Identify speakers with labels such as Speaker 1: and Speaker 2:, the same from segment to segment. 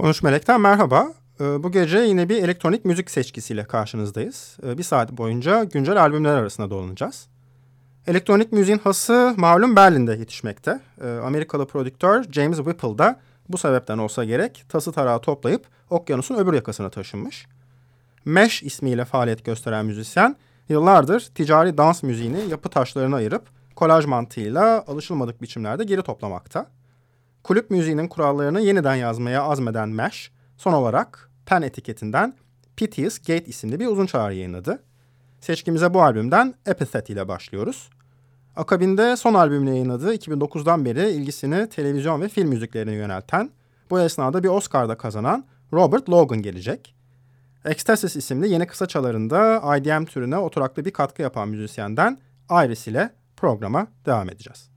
Speaker 1: 13 Melek'ten merhaba. Ee, bu gece yine bir elektronik müzik seçkisiyle karşınızdayız. Ee, bir saat boyunca güncel albümler arasında dolanacağız. Elektronik müziğin hası malum Berlin'de yetişmekte. Ee, Amerikalı prodüktör James Whipple da bu sebepten olsa gerek tası tarağı toplayıp okyanusun öbür yakasına taşınmış. Mesh ismiyle faaliyet gösteren müzisyen yıllardır ticari dans müziğini yapı taşlarına ayırıp kolaj mantığıyla alışılmadık biçimlerde geri toplamakta. Kulüp müziğinin kurallarını yeniden yazmaya azmeden Mesh, son olarak Pen etiketinden Piteous Gate isimli bir uzun çağrı yayınladı. Seçkimize bu albümden Epithet ile başlıyoruz. Akabinde son albümünü yayınladığı 2009'dan beri ilgisini televizyon ve film müziklerine yönelten, bu esnada bir Oscar'da kazanan Robert Logan gelecek. Ecstasis isimli yeni kısa çalarında IDM türüne oturaklı bir katkı yapan müzisyenden Iris ile programa devam edeceğiz.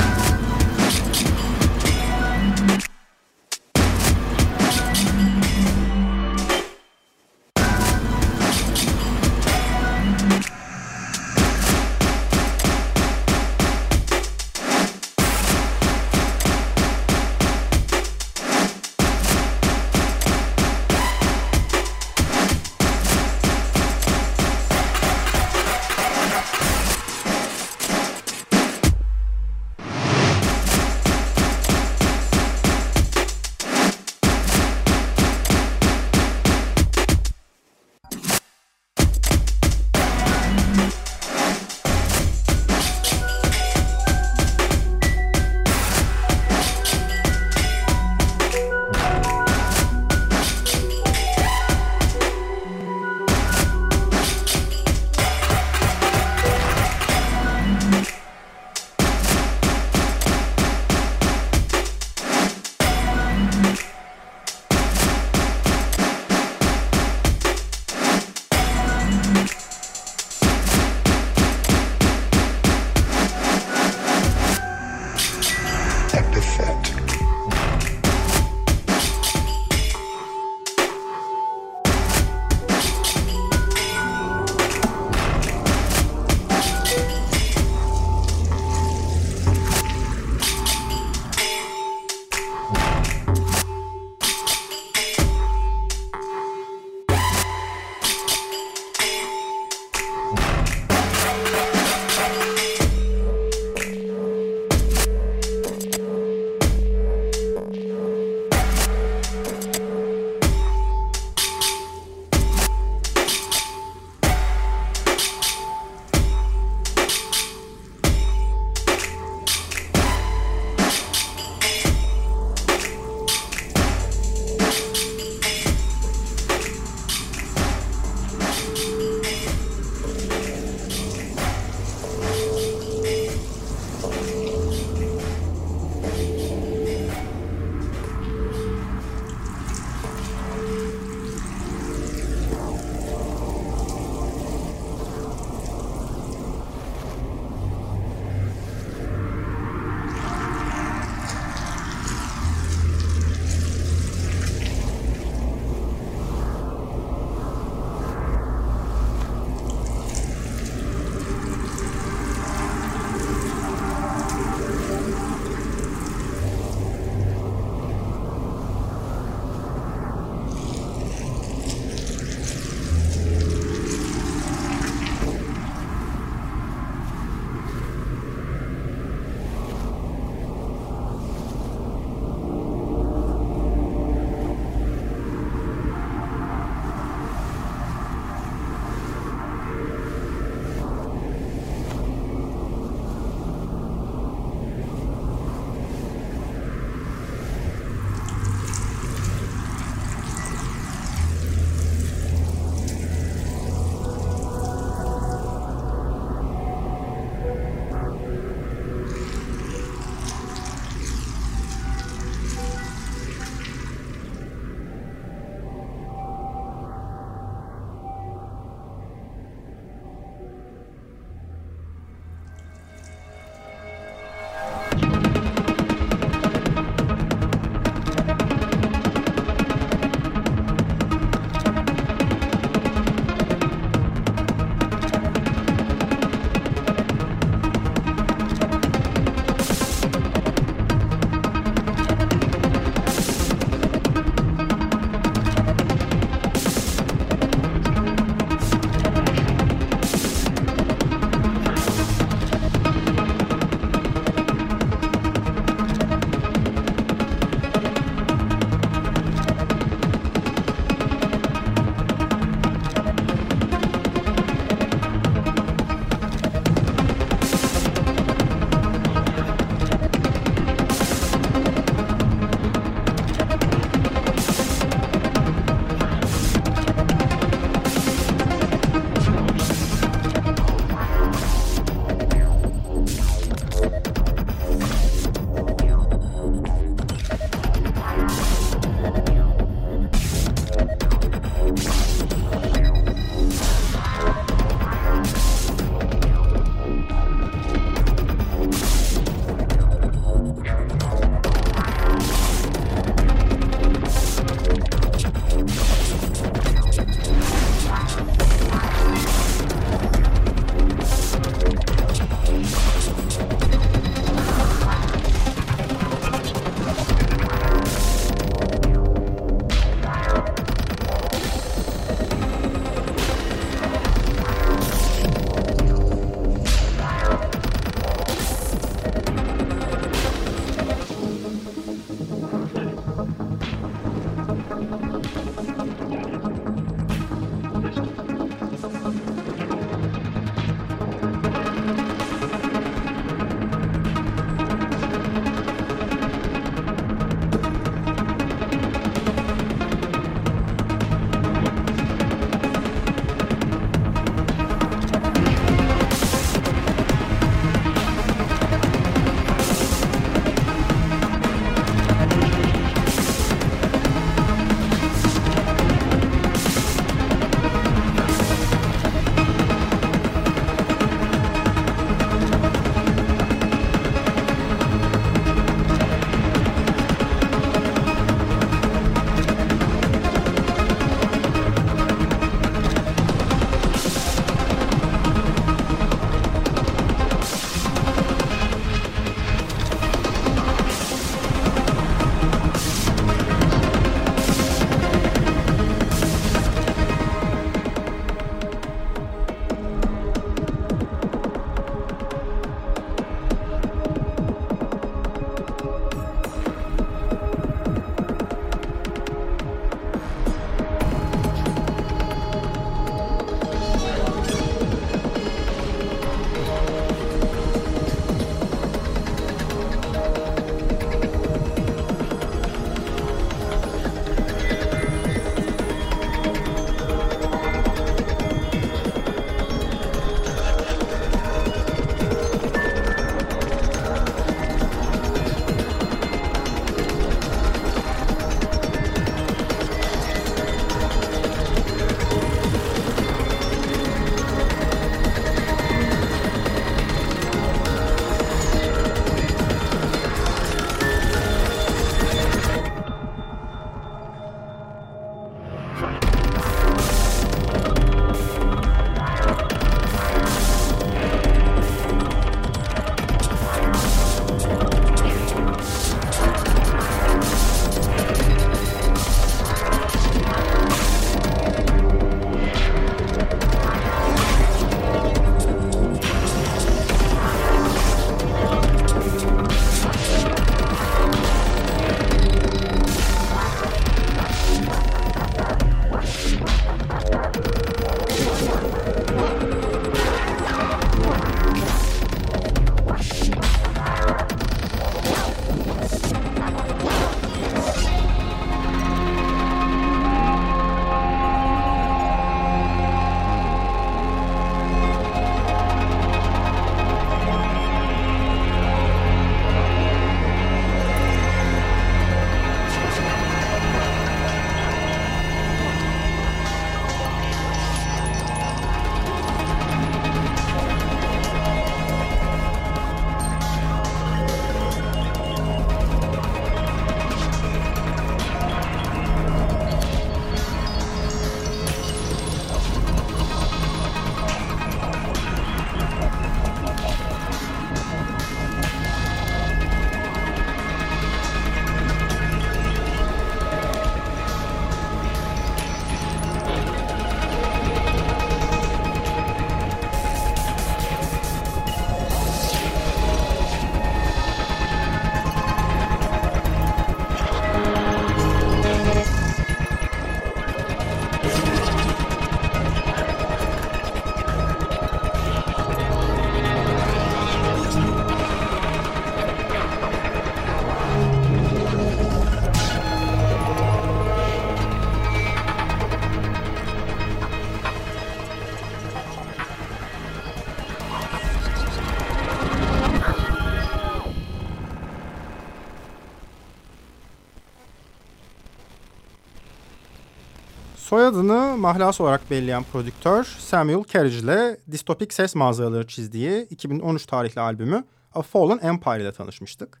Speaker 1: Soyadını mahlas olarak belirleyen prodüktör Samuel Carriage ile distopik ses manzaraları çizdiği 2013 tarihli albümü A Fallen Empire ile tanışmıştık.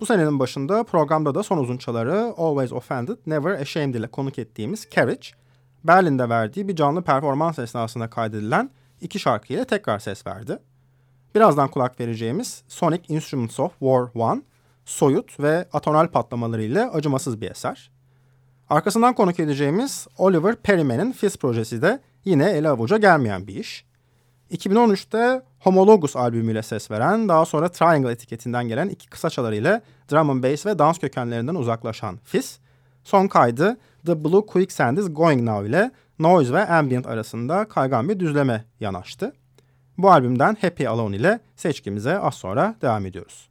Speaker 1: Bu senenin başında programda da son uzunçaları Always Offended, Never Ashamed ile konuk ettiğimiz Carriage, Berlin'de verdiği bir canlı performans esnasında kaydedilen iki şarkıyla tekrar ses verdi. Birazdan kulak vereceğimiz Sonic Instruments of War 1, soyut ve atonal patlamalarıyla acımasız bir eser. Arkasından konuk edeceğimiz Oliver Perryman'in Fizz projesi de yine ele avuca gelmeyen bir iş. 2013'te Homologus albümüyle ses veren, daha sonra Triangle etiketinden gelen iki kısa çalarıyla drum and bass ve dans kökenlerinden uzaklaşan Fizz, son kaydı The Blue Quicksand is Going Now ile noise ve ambient arasında kaygan bir düzleme yanaştı. Bu albümden Happy Alone ile seçkimize az sonra devam ediyoruz.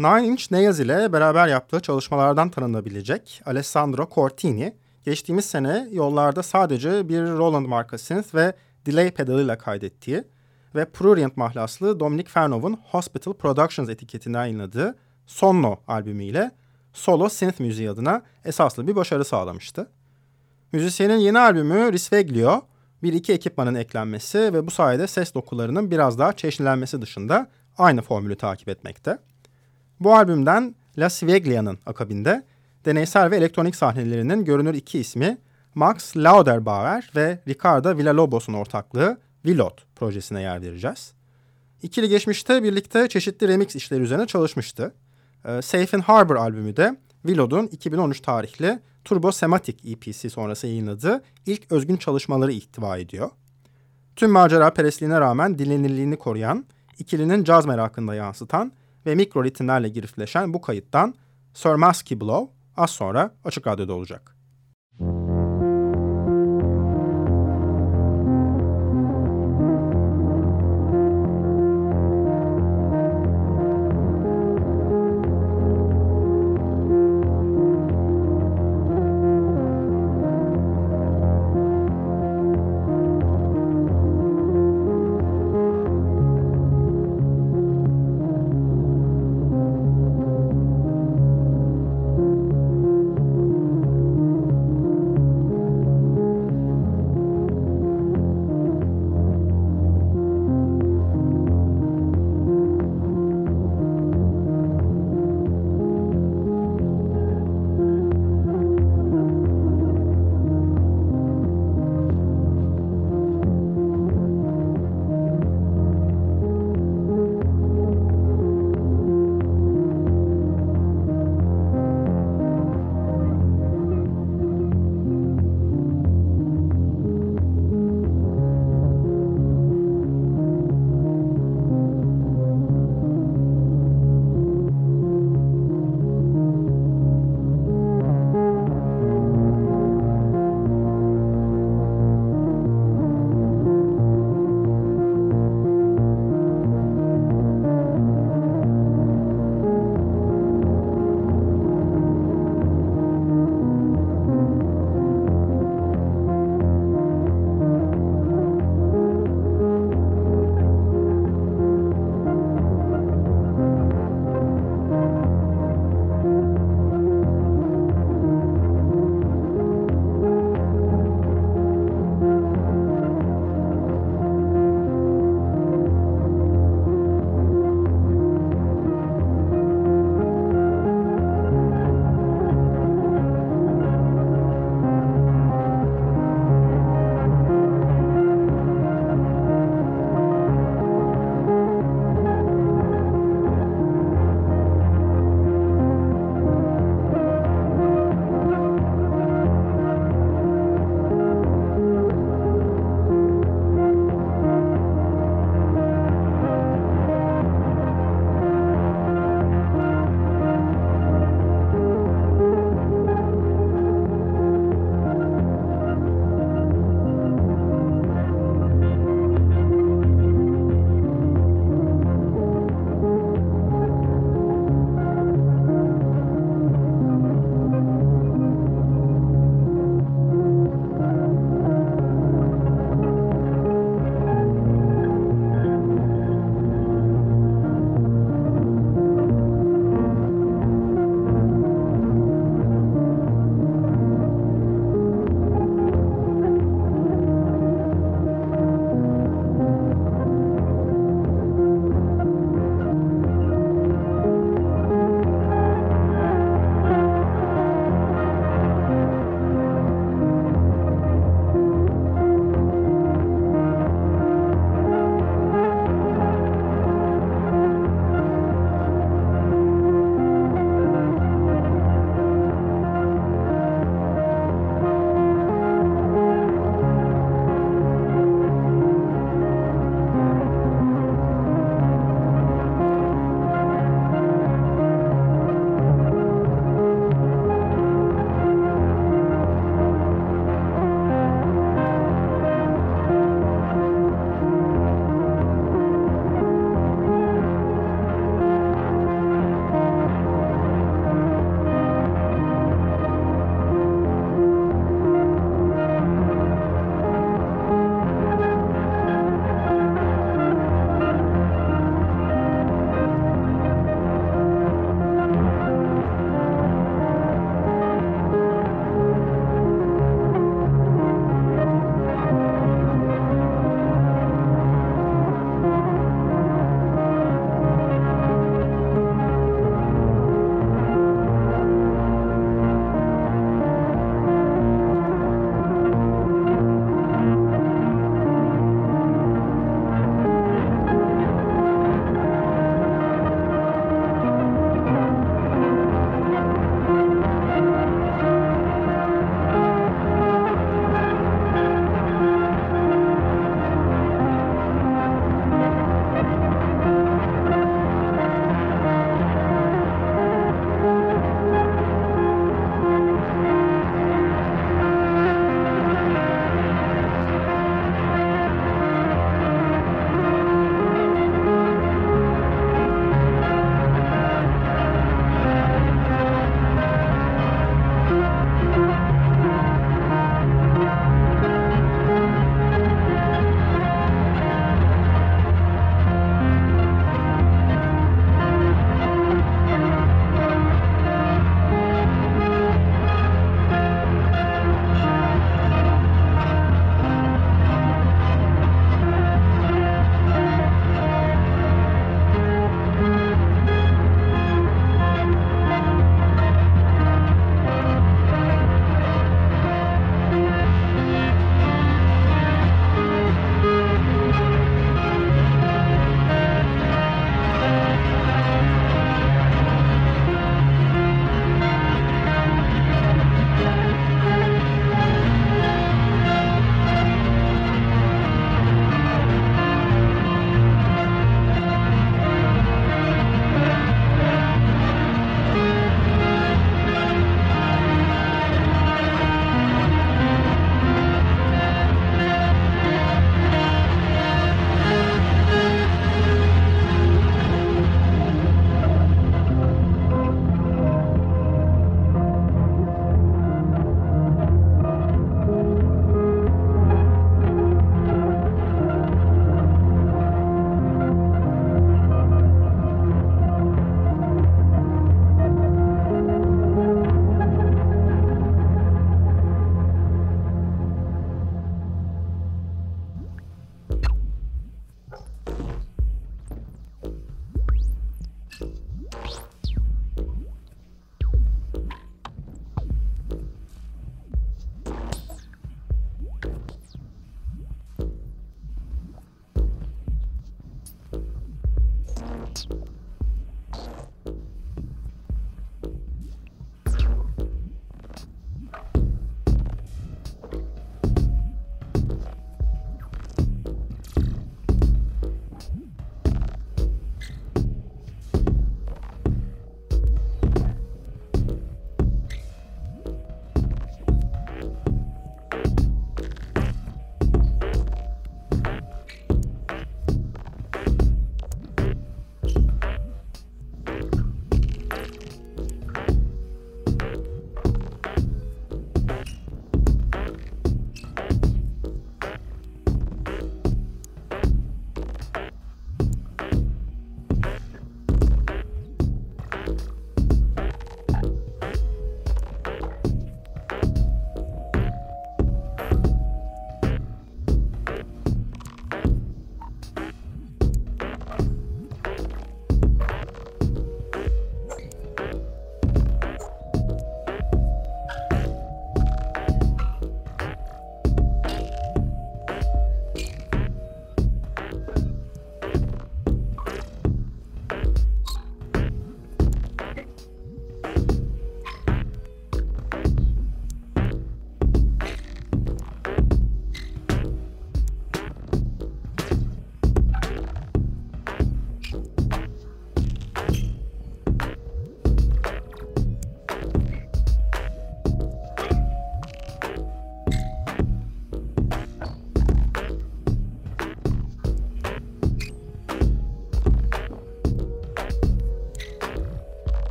Speaker 1: Nine Inch Nails ile beraber yaptığı çalışmalardan tanınabilecek Alessandro Cortini, geçtiğimiz sene yollarda sadece bir Roland marka synth ve delay pedalıyla kaydettiği ve Prurient mahlaslı Dominic Fernov'un Hospital Productions etiketinden yayınladığı Sonno albümüyle solo synth müziği adına esaslı bir başarı sağlamıştı. Müzisyenin yeni albümü Risveglio, bir iki ekipmanın eklenmesi ve bu sayede ses dokularının biraz daha çeşitlenmesi dışında aynı formülü takip etmekte. Bu albümden La Sveglia'nın akabinde deneysel ve elektronik sahnelerinin görünür iki ismi Max Lauderbauer ve Ricardo Villalobos'un ortaklığı Vilot projesine yer vereceğiz. İkili geçmişte birlikte çeşitli remix işleri üzerine çalışmıştı. Ee, Safe in Harbor albümü de Vilod'un 2013 tarihli Turbo Sematic EP'si sonrası yayınladığı ilk özgün çalışmaları ihtiva ediyor. Tüm macera perestliğine rağmen dinlenirliğini koruyan, ikilinin caz merakında yansıtan ve mikro ritimlerle girifleşen bu kayıttan Sir Musky Blow az sonra Açık Radyo'da olacak.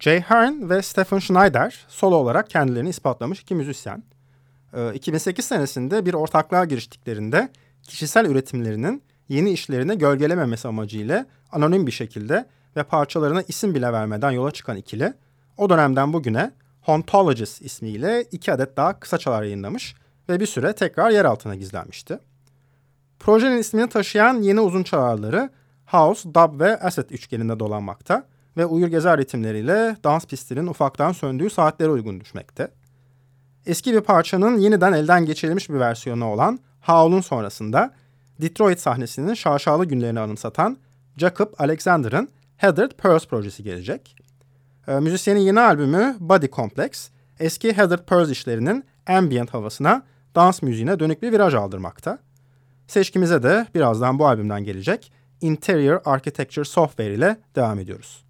Speaker 1: Jay Hearn ve Stephen Schneider solo olarak kendilerini ispatlamış iki müzisyen. 2008 senesinde bir ortaklığa giriştiklerinde kişisel üretimlerinin yeni işlerini gölgelememesi amacıyla anonim bir şekilde ve parçalarına isim bile vermeden yola çıkan ikili, o dönemden bugüne Hauntologist ismiyle iki adet daha kısa çalar yayınlamış ve bir süre tekrar yer altına gizlenmişti. Projenin ismini taşıyan yeni uzun çalarları House, Dub ve Acid üçgeninde dolanmakta ve uyur gezer ritimleriyle dans pistinin ufaktan söndüğü saatlere uygun düşmekte. Eski bir parçanın yeniden elden geçirilmiş bir versiyonu olan Howl'un sonrasında Detroit sahnesinin şaşalı günlerini anımsatan Jacob Alexander'ın Heathered Pearls projesi gelecek. E, müzisyenin yeni albümü Body Complex, eski Heathered Pearls işlerinin ambient havasına, dans müziğine dönük bir viraj aldırmakta. Seçkimize de birazdan bu albümden gelecek Interior Architecture Software ile devam ediyoruz.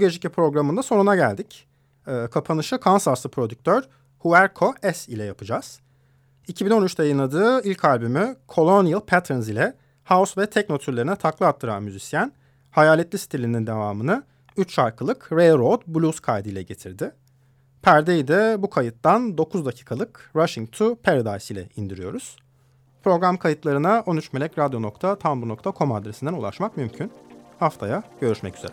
Speaker 1: Geceki programında sonuna geldik. E, kapanışı Kansaslı prodüktör Huerco S ile yapacağız. 2013'te yayınladığı ilk albümü Colonial Patterns ile house ve techno türlerine takla attıran müzisyen hayaletli stilinin devamını 3 şarkılık Railroad Blues kaydıyla getirdi. Perdeyi de bu kayıttan 9 dakikalık Rushing to Paradise ile indiriyoruz. Program kayıtlarına 13melekradyo.tumblr.com adresinden ulaşmak mümkün. Haftaya görüşmek üzere.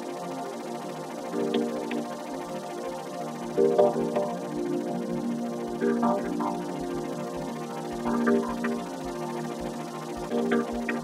Speaker 1: Thank you.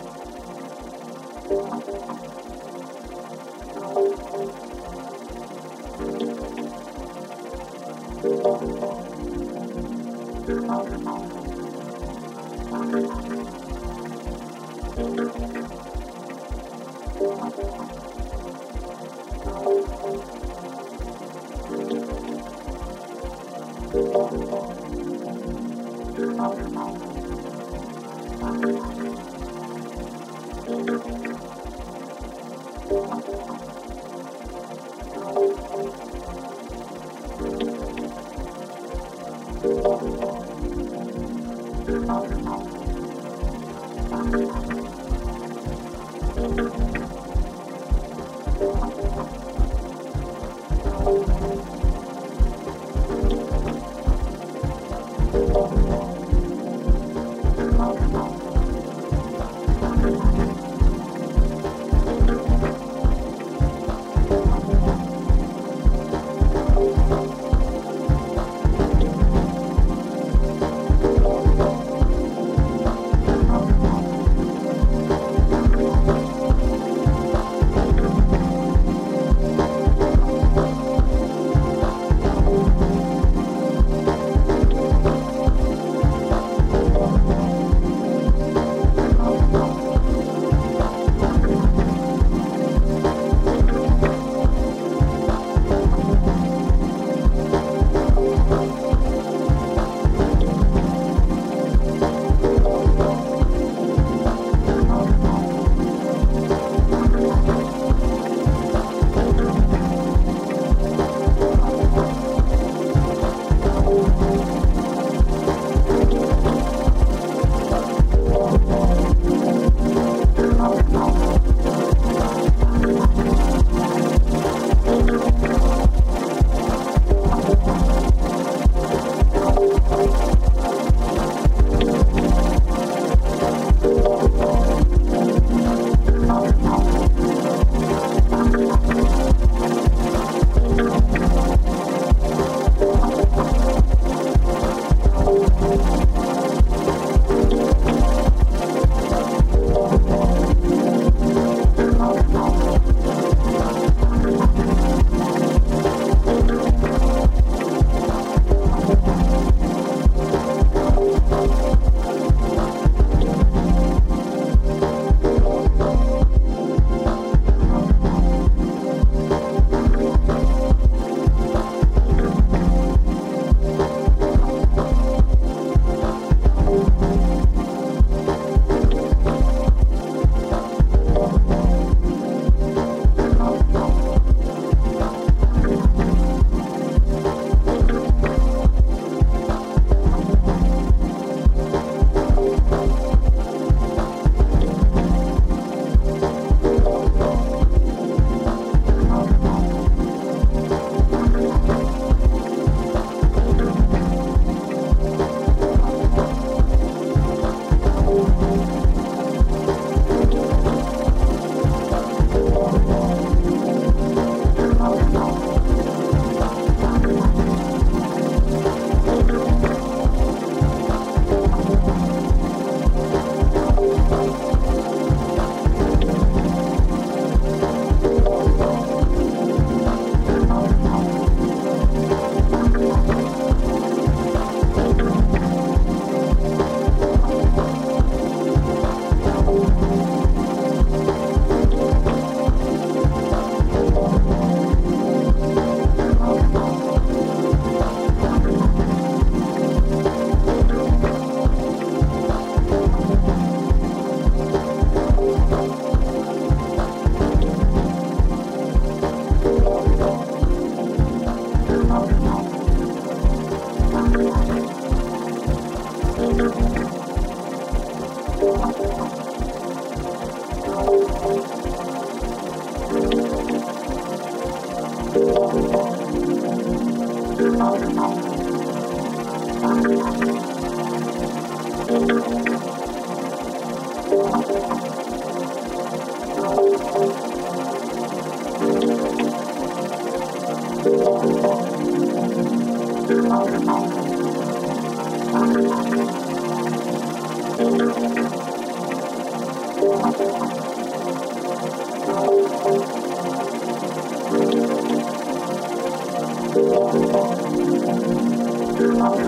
Speaker 2: Thank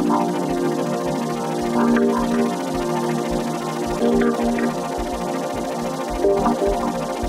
Speaker 2: you.